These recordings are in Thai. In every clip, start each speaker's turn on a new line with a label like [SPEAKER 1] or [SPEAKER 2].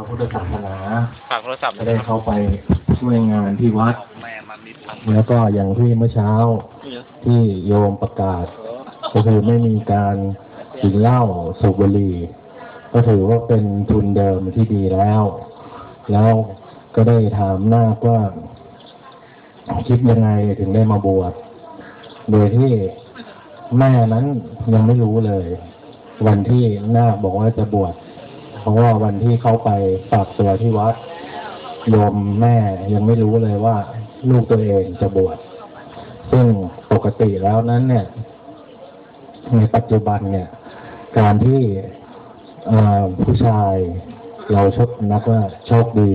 [SPEAKER 1] พระพุทธศาสนา
[SPEAKER 2] ฝากโทรศัพท์
[SPEAKER 1] จะได้เข้าไปช่วยงานที่วัด
[SPEAKER 2] แม่มันมีพัน
[SPEAKER 1] แล้วก็อย่างที่เมื่อเช้าที่โยมประกาศ ก็คือไม่มีการกินเหล้าสูบบุหรี่ก็ถือว่าเป็นทุนเดิมที่ดีแล้ว แล้วก็ได้ถามนาคว่าคิดยังไงถึงได้มาบวช โดยที่แม่นั้นยังไม่รู้เลย วันที่นาคบอกว่าจะบวชเพ ราะว่าวันที่เขาไปฝากตัวที่วัดโยมแม่ยังไม่รู้เลยว่า ลูกตัวเองจะบวชซึ่งปกติแล้วนั้นเนี่ย ในปัจจุบันเนี่ย การที่ผู้ชายเราชดนับว่าโชคดี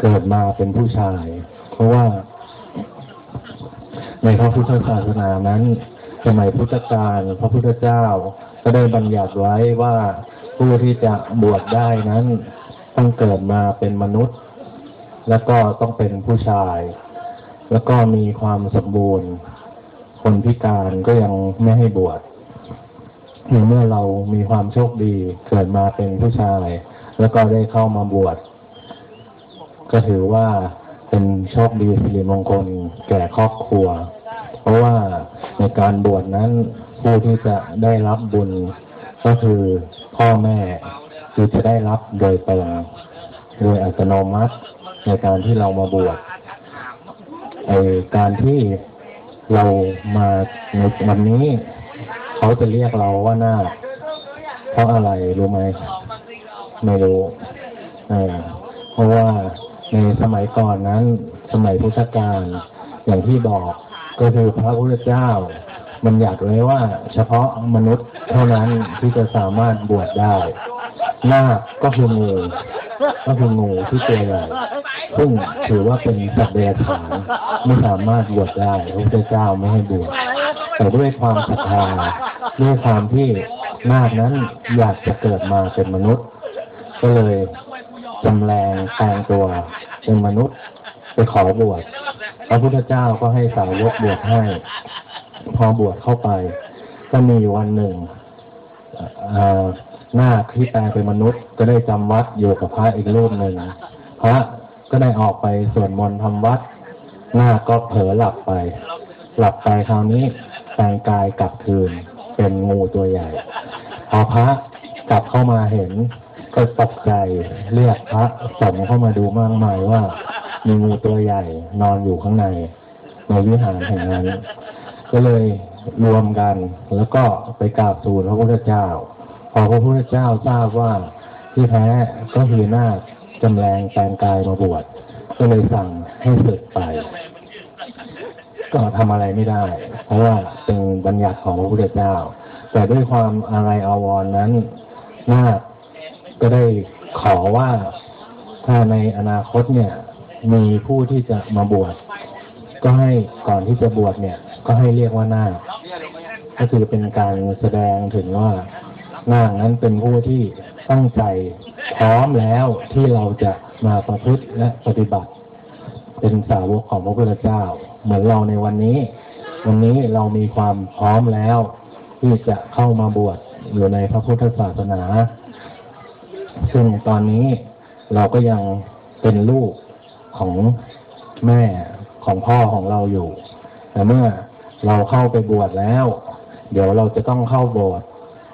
[SPEAKER 1] เกิดมาเป็นผู้ชาย เพราะว่าในพระพุทธศาสนานั้นสมัยพุทธกาลพระพุทธเจ้าก็ได้บัญญัติไว้ว่า ผู้ที่จะบวชได้นั้น ต้องเกิดมาเป็นมนุษย์ แล้วก็ต้องเป็นผู้ชาย แล้วก็มีความสมบูรณ์ คนพิการก็ยังไม่ให้บวชเมื่อเรามีความโชคดีเกิดมาเป็นผู้ชาย แล้วก็ได้เข้ามาบวชก็ถือว่าเป็นโชคดีสิริมงคลแก่ครอบครัว เพราะว่าในการบวชนั้นผู้ที่จะได้รับบุญ ก็คือพ่อแม่คือจะได้รับโดยตรงโดยอัตโนมัติในการที่เรามาบวชไอการที่เรามาในวันนี้ เขาจะเรียกเราว่าหน้า เพราะอะไรรู้ไหมไม่รู้เออเพราะว่าในสมัยก่อนนั้น สมัยพุทธกาลอย่างที่บอกก็คือพระพุทธเจ้า มันอยากไว้ว่า เฉพาะมนุษย์เท่านั้นที่จะสามารถบวชได้นาคก็คืองูก็คืองูที่ตัวใหญ่ซึ่งถือว่าเป็นสัตว์เดรัจฉานไม่สามารถบวชได้พระพุทธเจ้าไม่ให้บวชแต่ด้วยความศรัทธาด้วยความที่นาคนั้นอยากจะเกิดมาเป็นมนุษย์ ก็เลยจำแรงแปลงตัวเป็นมนุษย์ไปขอบวชพระพุทธเจ้าก็ให้สาวกบวชให้ พอบวชเข้าไป ก็มีวันหนึ่งเอ่อนาที่แปลเป็นมนุษย์ ก็ได้จำวัดอยู่กับพระอีกรูปหนึ่งพระก็ได้ออกไปสวดมนต์ทำวัด หน้าก็เผลอหลับไป หลับไปคราวนี้แปลงกายกลับคืนเป็นงูตัวใหญ่พอพระกลับเข้ามาเห็นก็ตกใจเรียกพระสงฆ์เข้ามาดูมากมายว่ามีงูตัวใหญ่นอนอยู่ข้างในในวิหารแห่งนั้น ก็เลยรวมกัน แล้วก็ไปกราบทูลพระพุทธเจ้า พอพระพุทธเจ้าทราบว่าที่แท้ก็คือนาคจำแรงแปลงกายมาบวชก็เลยสั่งให้สึกไป ก็ทำอะไรไม่ได้ เพราะว่าเป็นบัญญัติของพระพุทธเจ้า แต่ด้วยความอะไรอาวรนั้นนาคก็ได้ขอว่าถ้าในอนาคตเนี่ย มีผู้ที่จะมาบวชก็ให้ก่อนที่จะบวชเนี่ย ก็ให้เรียกว่านาคก็คือเป็นการแสดงถึงว่านาคนั้นเป็นผู้ที่ตั้งใจพร้อมแล้วที่เราจะมาประพฤติและปฏิบัติ เป็นสาวกของพระพุทธเจ้า เหมือนเราในวันนี้ วันนี้เรามีความพร้อมแล้ว ที่จะเข้ามาบวชอยู่ในพระพุทธศาสนา ซึ่งตอนนี้เราก็ยังเป็นลูกของแม่ของพ่อของเราอยู่ แต่เมื่อ เราเข้าไปบวชแล้ว เดี๋ยวเราจะต้องเข้าโบสถ์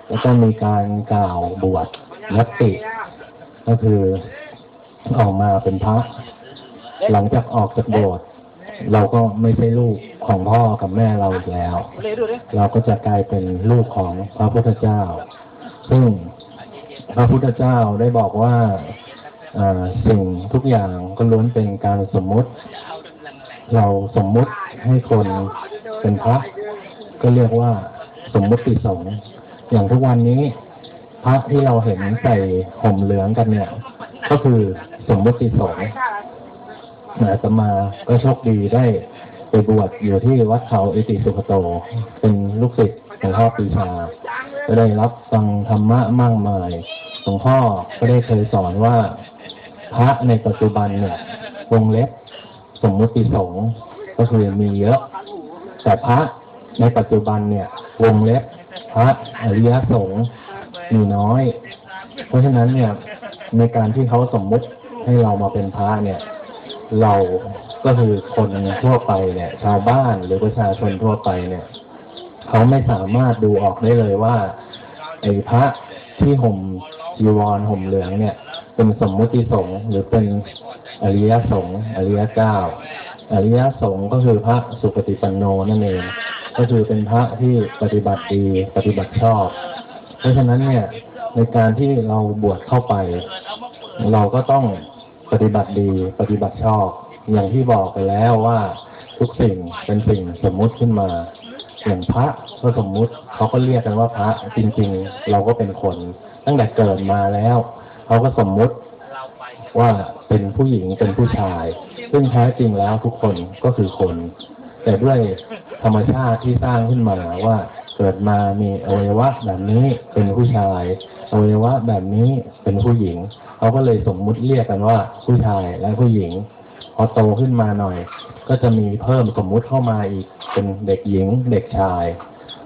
[SPEAKER 1] แล้วก็มีการกล่าวบวชนัตติ ก็คือออกมาเป็นพระ หลังจากออกจากโบสถ์เราก็ไม่ใช่ลูกของพ่อกับแม่เราแล้ว เราก็จะกลายเป็นลูกของพระพุทธเจ้า ซึ่งพระพุทธเจ้าได้บอกว่าสิ่งทุกอย่างก็ล้วนเป็นการสมมติ เราสมมุติให้คนเป็นพระ ก็เรียกว่าสมมุติสงฆ์อย่างทุกวันนี้ พระที่เราเห็นใส่ห่มเหลืองกันเนี่ย ก็คือสมมุติสงฆ์อาตมาก็โชคดีได้ไปบวชอยู่ที่วัดเขาอิติสุขโต เป็นลูกศิษย์ของพ่อปีชาก็ได้รับฟังธรรมะมากมายหลวงพ่อก็ได้เคยสอนว่า พระในปัจจุบันเนี่ยวงเล็บ สมมุติสงฆ์ก็คือมีเยอะ แต่พระในปัจจุบันเนี่ยวงเล็บพระอริยสงฆ์มีน้อย เพราะฉะนั้นเนี่ยในการที่เขาสมมุติให้เรามาเป็นพระเนี่ย เราก็คือคนทั่วไปเนี่ย ชาวบ้านหรือประชาชนทั่วไปเนี่ยเขาไม่สามารถดูออกได้เลยว่าไอ้พระที่ห่มจีวรห่มเหลืองเนี่ย เป็นสมมุติสงฆ์หรือเป็น อริยสงฆ์อริยเจ้าอริยสงฆ์ก็คือพระสุปฏิปันโนนั่นเองก็คือเป็นพระที่ปฏิบัติดีปฏิบัติชอบ เพราะฉะนั้นเนี่ยในการที่เราบวชเข้าไป เราก็ต้องปฏิบัติดีปฏิบัติชอบ อย่างที่บอกไปแล้วว่าทุกสิ่งเป็นสิ่งสมมุติขึ้นมาอย่างพระก็สมมุติเขาก็เรียกกันว่าพระจริง ๆ เราก็เป็นคน ตั้งแต่เกิดมาแล้วเขาก็สมมุติว่า เป็นผู้หญิงเป็นผู้ชาย ซึ่งแท้จริงแล้วทุกคนก็คือคน แต่ด้วยธรรมชาติที่สร้างขึ้นมาว่าเกิดมามีอวัยวะแบบนี้เป็นผู้ชายอวัยวะแบบนี้เป็นผู้หญิงเขาก็เลยสมมุติเรียกกันว่าผู้ชายและผู้หญิง พอโตขึ้นมาหน่อย ก็จะมีเพิ่มสมมุติเข้ามาอีกเป็นเด็กหญิง เด็กชาย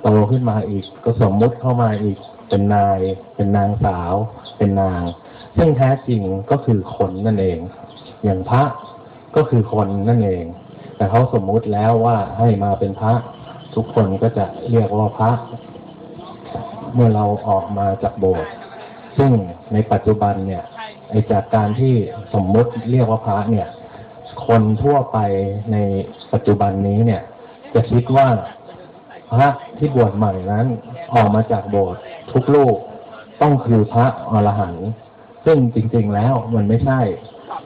[SPEAKER 1] โตขึ้นมาอีกก็สมมุติเข้ามาอีกเป็นนาย เป็นนางสาว เป็นนาง ซึ่งแท้จริงก็คือคนนั่นเอง อย่างพระก็คือคนนั่นเอง แต่เขาสมมุติแล้วว่าให้มาเป็นพระทุกคนก็จะเรียกว่าพระ เมื่อเราออกมาจากโบสถ์ซึ่งในปัจจุบันเนี่ยไอจากการที่สมมุติเรียกว่าพระเนี่ย คนทั่วไปในปัจจุบันนี้เนี่ย จะคิดว่าพระที่บวชใหม่นั้น ออกมาจากโบสถ์ทุกลูกต้องคือพระอรหันต์ ซึ่งจริง ๆ แล้วมันไม่ใช่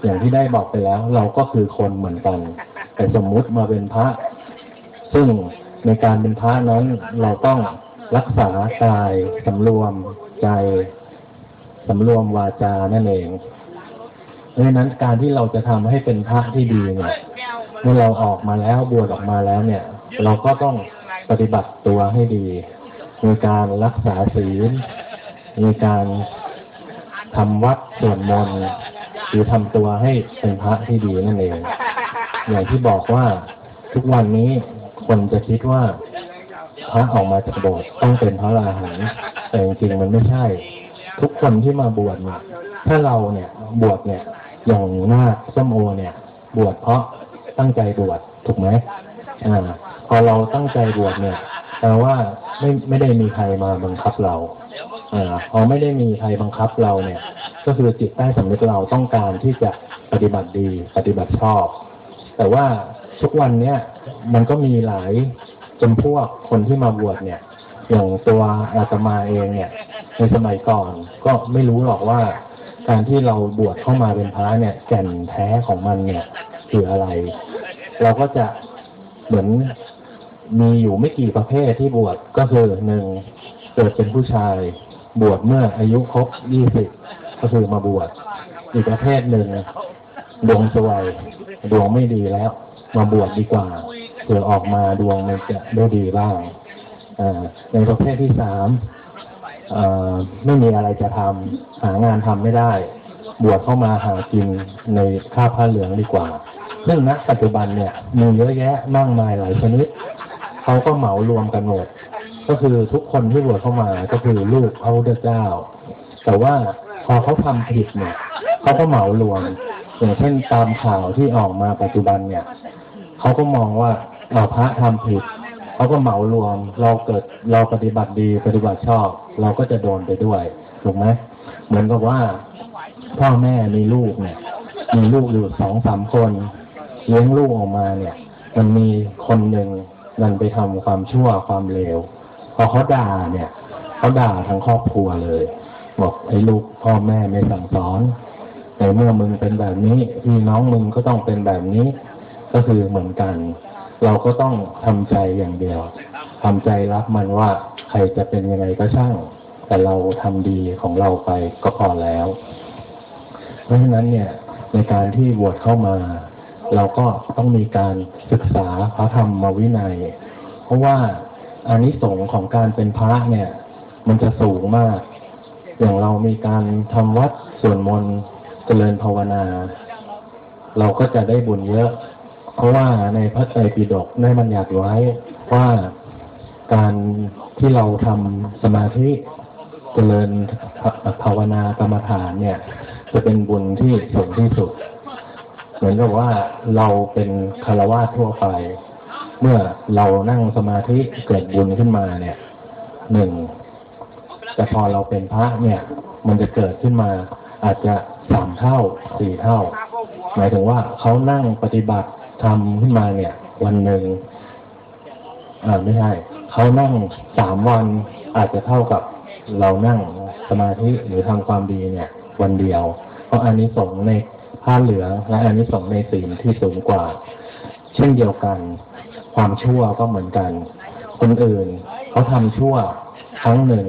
[SPEAKER 1] อย่างที่ได้บอกไปแล้ว เราก็คือคนเหมือนกัน แต่สมมุติมาเป็นพระ ซึ่งในการเป็นพระนั้นเราต้องรักษากายสำรวมใจสำรวมวาจานั่นเองเพราะนั้นการที่เราจะทำให้เป็นพระที่ดีเนี่ยเมื่อเราออกมาแล้วบวชออกมาแล้วเนี่ย เราก็ต้องปฏิบัติตัวให้ดี มีการรักษาศีล มีการ ทำวัดสวดมนต์หรือทำตัวให้เป็นพระที่ดีนั่นเอง อย่างที่บอกว่าทุกวันนี้คนจะคิดว่าพระออกมาจากโบสถ์ต้องเป็นพระราหันต์แต่จริงๆมันไม่ใช่ ทุกคนที่มาบวชเนี่ยถ้าเราเนี่ยบวชเนี่ย อย่างนาคส้มโอเนี่ย บวชเพราะตั้งใจบวชถูกไหมอ่า พอเราตั้งใจบวชเนี่ย แปลว่าไม่ไม่ได้มีใครมาบังคับเราอ่าพอไม่ได้มีใครบังคับเราเนี่ย ก็คือจิตใต้สำนึกเราต้องการที่จะปฏิบัติดี ปฏิบัติชอบ แต่ว่าทุกวันเนี้ยมันก็มีหลายจำพวกคนที่มาบวชเนี่ย อย่างตัวอาตมาเองเนี่ย ในสมัยก่อนก็ไม่รู้หรอกว่า การที่เราบวชเข้ามาเป็นพระเนี่ย แก่นแท้ของมันเนี่ยคืออะไร เราก็จะเหมือน มีอยู่ไม่กี่ประเภทที่บวชก็คือหนึ่งเกิดเป็นผู้ชาย บวชเมื่ออายุครบยี่สิบก็คือมาบวชอีกประเภทหนึ่งดวงสวยดวงไม่ดีแล้ว มาบวชดีกว่าเผื่อออกมาดวงมันจะได้ดีบ้างในประเภทที่สามไม่มีอะไรจะทำหางานทำไม่ได้ บวชเข้ามาหากินในข้าผ้าเหลืองดีกว่า ซึ่งณปัจจุบันเนี่ยมีเยอะแยะมากมายหลายชนิด เขาก็เหมารวมกันหมด ก็คือทุกคนที่บวชเข้ามาก็คือลูกพระพุทธเจ้า แต่ว่าพอเขาทำผิดเนี่ยเขาก็เหมารวมอย่างเช่นตามข่าวที่ออกมาปัจจุบันเนี่ยเขาก็มองว่าเราพระทำผิดเขาก็เหมารวม เราเกิดเราปฏิบัติดีปฏิบัติชอบ เราก็จะโดนไปด้วยถูกไหมเหมือนกับว่าพ่อแม่มีลูกเนี่ย มีลูกอยู่สองสามคน เลี้ยงลูกออกมาเนี่ย มันมีคนหนึ่ง มันไปทำความชั่วความเลวพอเขาด่าเนี่ยเขาด่าทั้งครอบครัวเลย บอกไอ้ลูกพ่อแม่ไม่สั่งสอนในเมื่อมึงเป็นแบบนี้พี่น้องมึงก็ต้องเป็นแบบนี้ ก็คือเหมือนกัน เราก็ต้องทำใจอย่างเดียวทำใจรับมันว่าใครจะเป็นยังไงก็ช่าง แต่เราทำดีของเราไปก็พอแล้ว เพราะฉะนั้นเนี่ยในการที่บวชเข้ามา เราก็ต้องมีการศึกษาพระธรรมวินัย เพราะว่าอานิสงส์ของการเป็นพระเนี่ย มันจะสูงมาก อย่างเรามีการทำวัดสวดมนต์เจริญภาวนา เราก็จะได้บุญเยอะ เพราะว่าในพระไตรปิฎกได้บัญญัติไว้ว่าการที่เราทำสมาธิเจริญภาวนากรรมฐานเนี่ย จะเป็นบุญที่สูงที่สุด เหมือนกับว่าเราเป็นคารวะทั่วไป เมื่อเรานั่งสมาธิเกิดบุญขึ้นมาเนี่ยหนึ่งแต่พอเราเป็นพระเนี่ย มันจะเกิดขึ้นมา อาจจะสามเท่าสี่เท่า หมายถึงว่าเขานั่งปฏิบัติทำขึ้นมาเนี่ย วันหนึ่งอ่าไม่ใช่เขานั่งสามวันอาจจะเท่ากับเรานั่งสมาธิหรือทำความดีเนี่ย วันเดียว เพราะอานิสงส์ใน ผ้าเหลืองและอานิสงส์ในศีลที่สูงกว่า เช่นเดียวกัน ความชั่วก็เหมือนกัน คนอื่นเขาทำชั่วครั้งหนึ่ง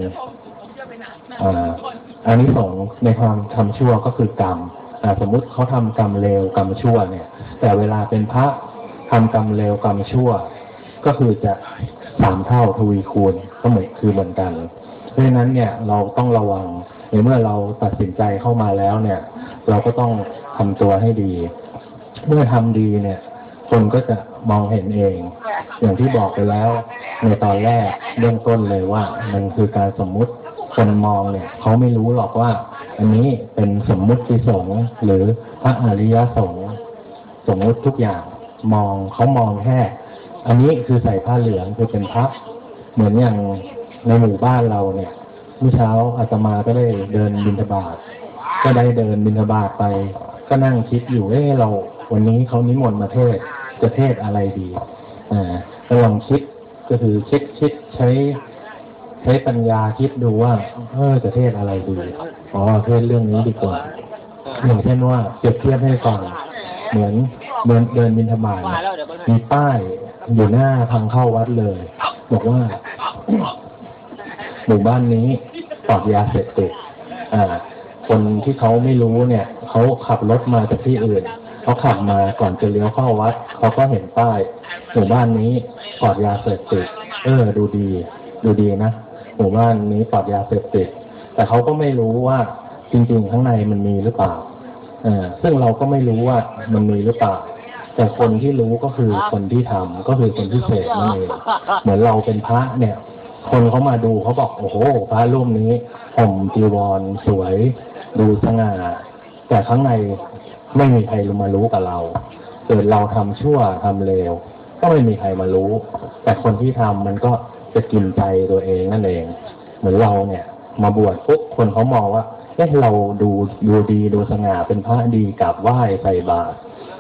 [SPEAKER 1] อันนี้สงส์ในความทำชั่วก็คือกรรมสมมุติเขาทำกรรมเลวกรรมชั่วเนี่ย แต่เวลาเป็นพระทำกรรมเลวกรรมชั่ว ก็คือจะสามเท่าทวีคูณก็เหมือนคือเหมือนกัน เพราะฉะนั้นเนี่ยเราต้องระวังในเมื่อเราตัดสินใจเข้ามาแล้วเนี่ย เราก็ต้อง ทำตัวให้ดี เมื่อทำดีเนี่ย คนก็จะมองเห็นเอง อย่างที่บอกไปแล้ว ในตอนแรกเบื้องต้นเลยว่า มันคือการสมมุติคนมองเนี่ยเขาไม่รู้หรอกว่า อันนี้เป็นสมมุติสงฆ์หรือพระอริยสงฆ์สมมุติทุกอย่างมองเขามองแค่อันนี้คือใส่ผ้าเหลืองคือเป็นพระเหมือนอย่างในหมู่บ้านเราเนี่ยเมื่อเช้าอาตมาก็ได้เดินบิณฑบาตก็ได้เดินบิณฑบาตไป ก็นั่งคิดอยู่เอ้เรา วันนี้เขานิมนต์มาเทศจะเทศอะไรดีอ่าก็ลองคิดก็คือคิดคิดใช้ใช้ปัญญาคิดดูว่าเออจะเทศอะไรดีอ๋อเทศเรื่องนี้ดีกว่าอย่างเช่นว่าเปรียบเทียบให้ฟังเหมือนเดินเดินบินธบาตมีป้ายอยู่หน้าทางเข้าวัดเลย บอกว่าหมู่บ้านนี้ปลอดยาเสพติดอ่า คนที่เขาไม่รู้เนี่ยเขาขับรถมาจากที่อื่นเขาขับมาก่อนจะเลี้ยวเข้าวัดเขาก็เห็นป้ายหมู่บ้านนี้ปลอดยาเสพติดเออ ดูดี ดูดีนะหมู่บ้านนี้ปลอดยาเสพติด แต่เขาก็ไม่รู้ว่าจริง ๆ ข้างในมันมีหรือเปล่าเออซึ่งเราก็ไม่รู้ว่ามันมีหรือเปล่า แต่คนที่รู้ก็คือคนที่ทำก็คือคนที่เสพนั่นเองเหมือนเราเป็นพระเนี่ย คนเขามาดูเขาบอกโอ้โหพระรูปนี้ห่มจีวรสวย ดูสง่าแต่ข้างในไม่มีใครมารู้กับเรา เกิดเราทำชั่วทำเลวก็ไม่มีใครมารู้ แต่คนที่ทำมันก็จะกินใจตัวเองนั่นเอง เหมือนเราเนี่ย มาบวชปุ๊บคนเขามองว่าเอ๊ะเราดูดูดีดูสง่าเป็นพระดีกราบไหว้ใส่บาตร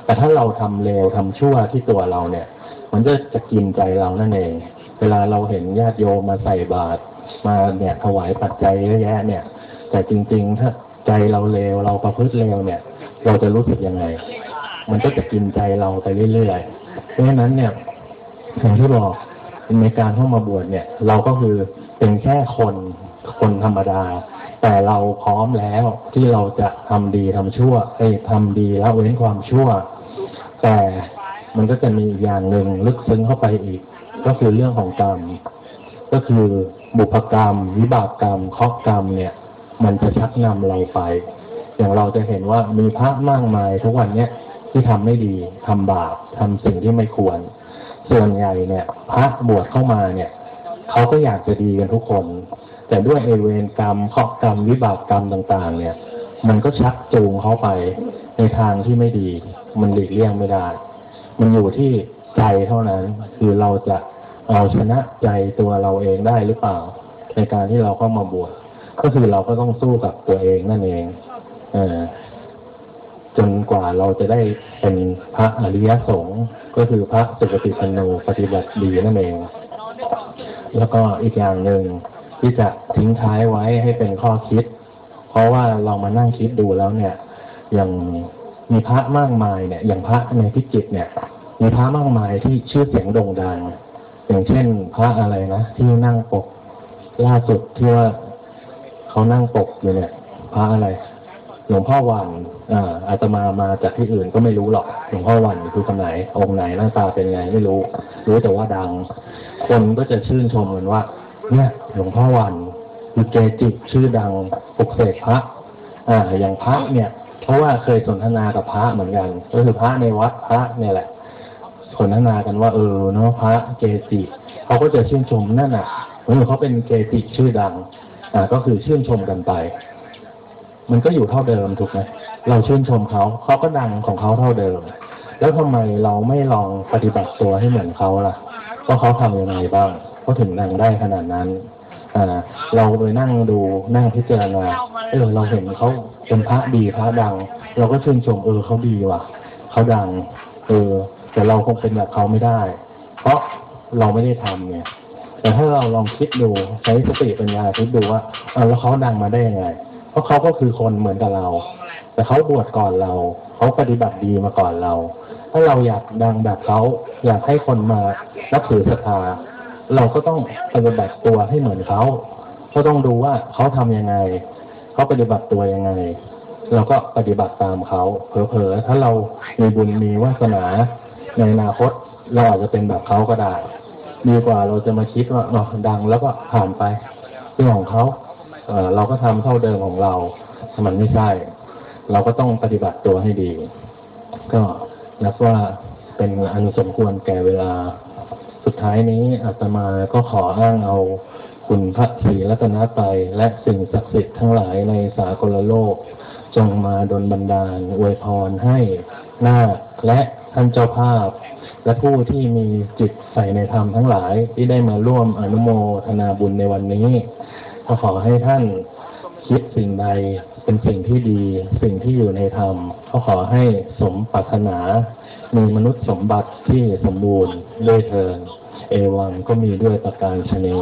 [SPEAKER 1] แต่ถ้าเราทำเลวทำชั่วที่ตัวเราเนี่ย มันก็จะกินใจเรานั่นเอง เวลาเราเห็นญาติโยมมาใส่บาตรมาเนี่ยถวายปัจจัยเยอะแยะเนี่ย แต่จริงๆถ้า ใจเราเลวเราประพฤติเลวเนี่ย เราจะรู้สึกยังไง มันก็จะกินใจเราไปเรื่อยๆเพราะฉะนั้นเนี่ยอย่างที่บอกในการเข้ามาบวชเนี่ย เราก็คือเป็นแค่คนคนธรรมดา แต่เราพร้อมแล้วที่เราจะทำดีทำชั่วเอ้ยทำดีแล้วเว้นความชั่ว แต่มันก็จะมีอีกอย่างหนึ่งลึกซึ้งเข้าไปอีก ก็คือเรื่องของกรรม ก็คือบุพกรรม วิบากกรรมเคราะกรรมเนี่ย มันจะชักนำเราไป อย่างเราจะเห็นว่ามีพระมากมายทุกวันเนี้ยที่ทำไม่ดีทำบาปทำสิ่งที่ไม่ควร ส่วนใหญ่เนี่ย พระบวชเข้ามาเนี่ยเขาก็อยากจะดีกันทุกคน แต่ด้วยเอเวรกรรมเคราะห์กรรมวิบากกรรมต่างๆ เนี่ย มันก็ชักจูงเขาไปในทางที่ไม่ดี มันหลีกเลี่ยงไม่ได้ มันอยู่ที่ใจเท่านั้น คือเราจะเอาชนะใจตัวเราเองได้หรือเปล่า ในการที่เราเข้ามาบวช ก็คือเราก็ต้องสู้กับตัวเองนั่นเองเอจนกว่าเราจะได้เป็นพระอริยสงฆ์ก็คือพระสุปฏิปันโนปฏิบัติดีนั่นเอง แล้วก็อีกอย่างหนึ่งที่จะทิ้งท้ายไว้ให้เป็นข้อคิด เพราะว่าเรามานั่งคิดดูแล้วเนี่ย อย่างมีพระมากมายเนี่ย อย่างพระในพิจิตรเนี่ย มีพระมากมายที่ชื่อเสียงโด่งดัง อย่างเช่น พระอะไรนะที่นั่งปกล่าสุดที่ว่า เขานั่งปกอยู่เนี่ยพระอะไร หลวงพ่อวันอ่าอาตมามาจากที่อื่นก็ไม่รู้หรอก หลวงพ่อวันคือคนไหน องค์ไหนหน้าตาเป็นไงไม่รู้ รู้แต่ว่าดัง คนก็จะชื่นชมกันว่า เนี่ย หลวงพ่อวันคือเกจิชื่อดังปกเสกพระ อ่า อย่างพระเนี่ย เพราะว่าเคยสนทนากับพระเหมือนกันก็คือพระในวัดพระเนี่ยแหละสนทนากันว่าเออเนาะพระเกจิเขาก็จะชื่นชมนั่นน่ะเออเขาเป็นเกจิชื่อดัง ก็คือชื่นชมกันไป มันก็อยู่เท่าเดิมถูกไหมเราชื่นชมเขาเขาก็ดังของเขาเท่าเดิม แล้วทำไมเราไม่ลองปฏิบัติตัวให้เหมือนเขาล่ะว่าเขาทำยังไงบ้างเขาถึงดังได้ขนาดนั้นอ่าเราไปนั่งดูนั่งพิจารณาเออเราเห็นเขาเป็นพระดีพระดัง เราก็ชื่นชมเออเขาดีว่ะเขาดัง เออ แต่เราคงเป็นแบบเขาไม่ได้ เพราะเราไม่ได้ทำเนี่ย แต่ถ้าเราลองคิดดูใช้สติปัญญาคิดดูว่าเออแล้วเขาดังมาได้ยังไง เพราะเขาก็คือคนเหมือนกับเรา แต่เขาบวชก่อนเราเขาปฏิบัติดีมาก่อนเรา ถ้าเราอยากดังแบบเขาอยากให้คนมานับถือศรัทธาเราก็ต้องปฏิบัติตัวให้เหมือนเขาก็ต้องดูว่าเขาทำยังไงเขาปฏิบัติตัวยังไง เราก็ปฏิบัติตามเขาเผลอๆถ้าเรามีบุญมีวาสนาในอนาคตเราอาจจะเป็นแบบเขาก็ได้ ดีกว่าเราจะมาคิดว่าเนาะดังแล้วก็ผ่านไปเรื่องของเขาเอเราก็ทำเท่าเดิมของเรามันไม่ใช่ เราก็ต้องปฏิบัติตัวให้ดี ก็นับว่าเป็นอันสมควรแก่เวลา สุดท้ายนี้อาตมาก็ขออ้างเอาคุณพระศรีรัตนตรัยและสิ่งศักดิ์สิทธิ์ทั้งหลายในสากลโลก จงมาดลบันดาลอวยพรให้นาคและท่านเจ้าภาพ และผู้ที่มีจิตใส่ในธรรมทั้งหลายที่ได้มาร่วมอนุโมทนาบุญในวันนี้ก็ขอให้ท่านคิดสิ่งใดเป็นสิ่งที่ดี สิ่งที่อยู่ในธรรมก็ขอให้สมปรารถนา มีมนุษย์สมบัติที่สมบูรณ์ด้วยเทินเอวังก็มีด้วยประการชนี้